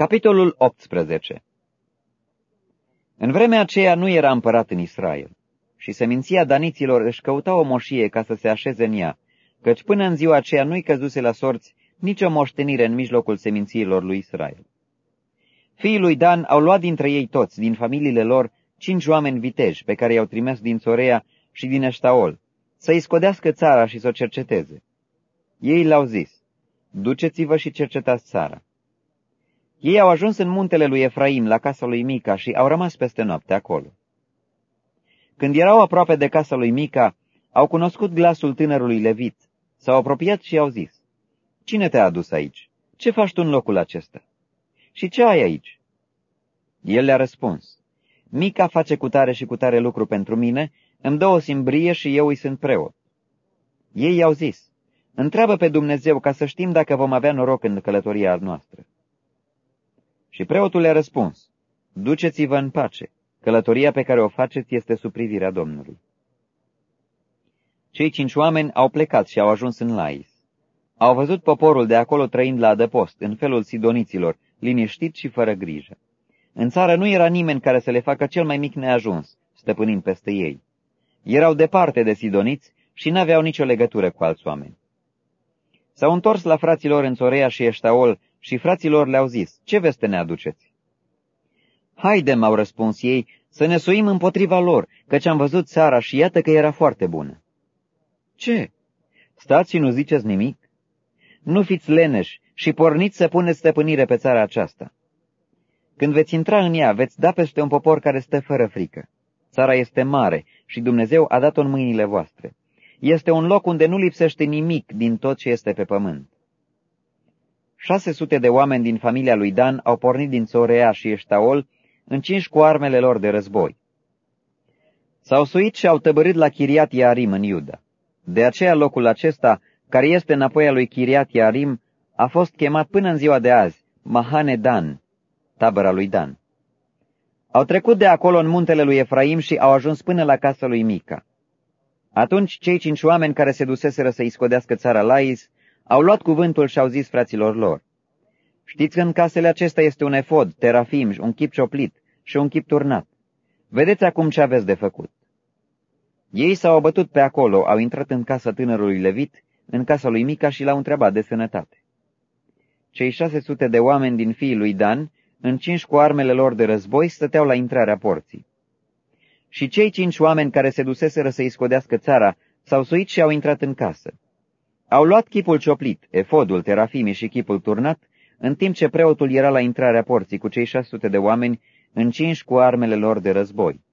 Capitolul 18 În vremea aceea nu era împărat în Israel și seminția daniților își căuta o moșie ca să se așeze în ea, căci până în ziua aceea nu-i căzuse la sorți nicio moștenire în mijlocul semințiilor lui Israel. Fiii lui Dan au luat dintre ei toți, din familiile lor, cinci oameni viteji pe care i-au trimis din Sorea și din Eștaol, să-i scodească țara și să o cerceteze. Ei le-au zis, duceți-vă și cercetați țara. Ei au ajuns în muntele lui Efraim, la casa lui Mica, și au rămas peste noapte acolo. Când erau aproape de casa lui Mica, au cunoscut glasul tânărului Levit, s-au apropiat și au zis, Cine te-a adus aici? Ce faci tu în locul acesta? Și ce ai aici? El le-a răspuns, Mica face cutare și cutare lucru pentru mine, îmi dă o simbrie și eu îi sunt preot. Ei i-au zis, întreabă pe Dumnezeu ca să știm dacă vom avea noroc în călătoria noastră. Și preotul le-a răspuns, duceți-vă în pace, călătoria pe care o faceți este sub privirea Domnului. Cei cinci oameni au plecat și au ajuns în Lais. Au văzut poporul de acolo trăind la adăpost, în felul sidoniților, liniștit și fără grijă. În țară nu era nimeni care să le facă cel mai mic neajuns, stăpânind peste ei. Erau departe de sidoniți și n-aveau nicio legătură cu alți oameni. S-au întors la fraților în Sorea și Eștaol și fraților le-au zis, ce veste ne aduceți? Haidem, au răspuns ei, să ne suim împotriva lor, căci am văzut țara și iată că era foarte bună. Ce? Stați și nu ziceți nimic? Nu fiți leneși și porniți să puneți stăpânire pe țara aceasta. Când veți intra în ea, veți da peste un popor care stă fără frică. Țara este mare și Dumnezeu a dat-o în mâinile voastre. Este un loc unde nu lipsește nimic din tot ce este pe pământ. Șase sute de oameni din familia lui Dan au pornit din Sorea și Eștaol, încinși cu armele lor de război. S-au suit și au tăbărit la Chiriat Iarim în Iuda. De aceea locul acesta, care este înapoi a lui Chiriat Iarim, a fost chemat până în ziua de azi, Mahane Dan, tabăra lui Dan. Au trecut de acolo în muntele lui Efraim și au ajuns până la casa lui Mica. Atunci cei cinci oameni care se duseseră să-i scodească țara Lais au luat cuvântul și au zis fraților lor, Știți că în casele acestea este un efod, terafim, un chip cioplit și un chip turnat. Vedeți acum ce aveți de făcut. Ei s-au abătut pe acolo, au intrat în casa tânărului Levit, în casa lui Mica și l-au întrebat de sănătate. Cei șase sute de oameni din fiii lui Dan, încinși cu armele lor de război, stăteau la intrarea porții. Și cei cinci oameni care se duseseră să-i scodească țara, s-au suit și au intrat în casă. Au luat chipul cioplit, efodul, terafimii și chipul turnat, în timp ce preotul era la intrarea porții cu cei 600 de oameni încinși cu armele lor de război.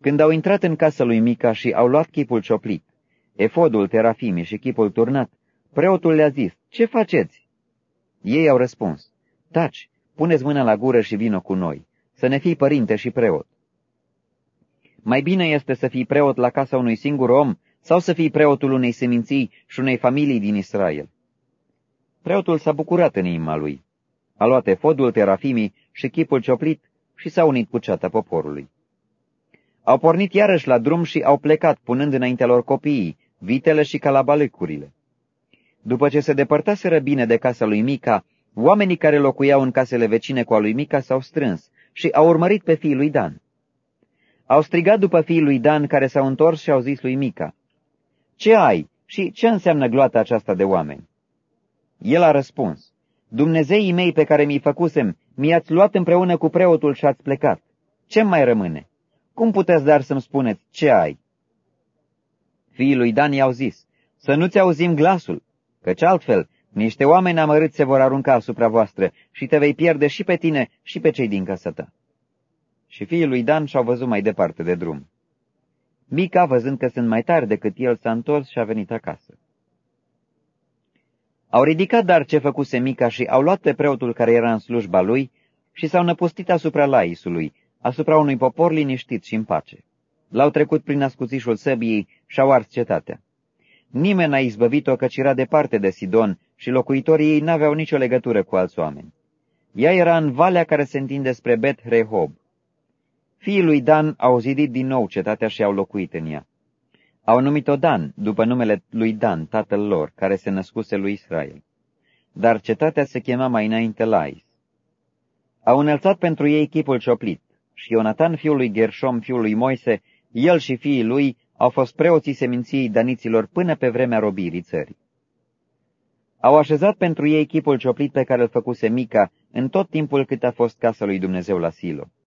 Când au intrat în casa lui Mica și au luat chipul cioplit, efodul, terafimii și chipul turnat, preotul le-a zis, ce faceți? Ei au răspuns, taci, puneți mâna la gură și vină cu noi, să ne fii părinte și preot. Mai bine este să fii preot la casa unui singur om sau să fii preotul unei seminții și unei familii din Israel. Preotul s-a bucurat în inima lui. A luat efodul terafimii și chipul cioplit și s-a unit cu ceata poporului. Au pornit iarăși la drum și au plecat, punând înaintea lor copiii, vitele și calabalecurile. După ce se depărtaseră bine de casa lui Mica, oamenii care locuiau în casele vecine cu a lui Mica s-au strâns și au urmărit pe fiul lui Dan. Au strigat după fiul lui Dan care s-au întors și au zis lui Mica, Ce ai și ce înseamnă gloata aceasta de oameni? El a răspuns, Dumnezeii mei pe care mi-i făcusem, mi-ați luat împreună cu preotul și ați plecat. Ce mai rămâne? Cum puteți dar să-mi spuneți ce ai? Fiii lui Dan i-au zis, să nu-ți auzim glasul, căci altfel niște oameni amărâți se vor arunca asupra voastră și te vei pierde și pe tine și pe cei din casă ta. Și fiii lui Dan și-au văzut mai departe de drum. Mica, văzând că sunt mai tari decât el, s-a întors și a venit acasă. Au ridicat dar ce făcuse Mica și au luat pe preotul care era în slujba lui și s-au năpustit asupra Laisului, asupra unui popor liniștit și în pace. L-au trecut prin ascuțișul săbiei și au ars cetatea. Nimeni n-a izbăvit-o căci era departe de Sidon și locuitorii ei n-aveau nicio legătură cu alți oameni. Ea era în valea care se întinde spre Bet Rehob. Fiii lui Dan au zidit din nou cetatea și au locuit în ea. Au numit-o Dan, după numele lui Dan, tatăl lor, care se născuse lui Israel. Dar cetatea se chema mai înainte Lais. Au înălțat pentru ei chipul cioplit și Ionatan, fiul lui Gershom, fiul lui Moise, el și fiii lui au fost preoții seminției daniților până pe vremea robirii țării. Au așezat pentru ei chipul cioplit pe care îl făcuse Mica în tot timpul cât a fost casa lui Dumnezeu la Silo.